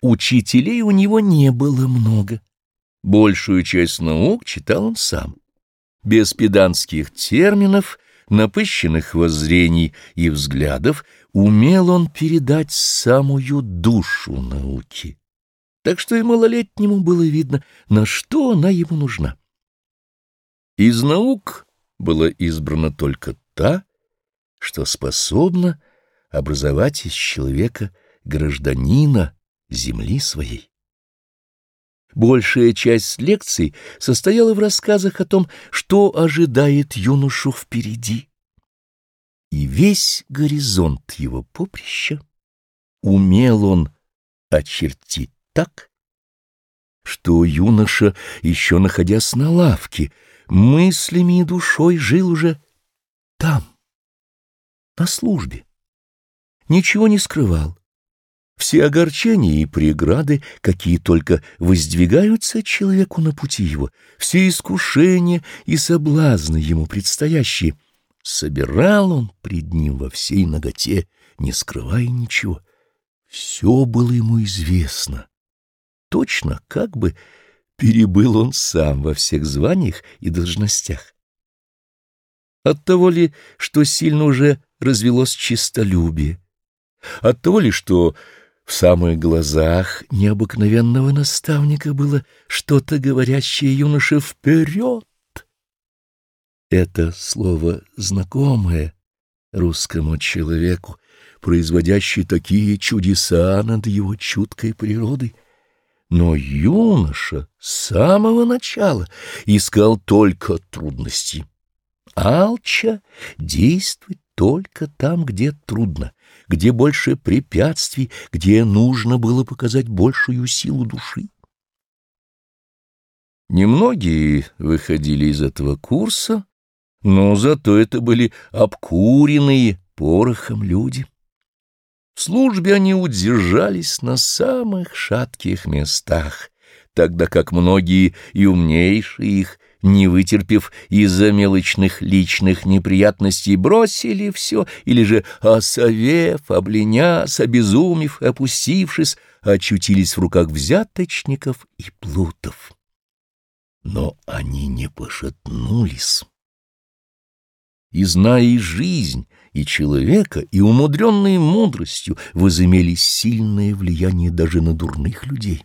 учителей у него не было много. Большую часть наук читал он сам. Без педантских терминов, напыщенных воззрений и взглядов умел он передать самую душу науки. Так что и малолетнему было видно, на что она ему нужна. Из наук была избрана только та, что способна образовать из человека гражданина земли своей. Большая часть лекций состояла в рассказах о том, что ожидает юношу впереди. И весь горизонт его поприща умел он очертить так, что юноша, еще находясь на лавке, мыслями и душой жил уже там, на службе. Ничего не скрывал. Все огорчения и преграды, какие только воздвигаются человеку на пути его, все искушения и соблазны ему предстоящие, собирал он пред ним во всей ноготе, не скрывая ничего. Все было ему известно. Точно как бы перебыл он сам во всех званиях и должностях. Оттого ли, что сильно уже развелось чистолюбие? Оттого ли, что в самых глазах необыкновенного наставника было что-то говорящее юноше «вперед»? Это слово знакомое русскому человеку, производящее такие чудеса над его чуткой природой. Но юноша с самого начала искал только трудности. Алча действовать только там, где трудно, где больше препятствий, где нужно было показать большую силу души. Немногие выходили из этого курса, но зато это были обкуренные порохом люди. В службе они удержались на самых шатких местах, тогда как многие и умнейшие их, не вытерпев из-за мелочных личных неприятностей, бросили все, или же, осовев, обленясь, обезумев, опустившись, очутились в руках взяточников и плутов. Но они не пошатнулись и, зная и жизнь, и человека, и умудренные мудростью, возымели сильное влияние даже на дурных людей.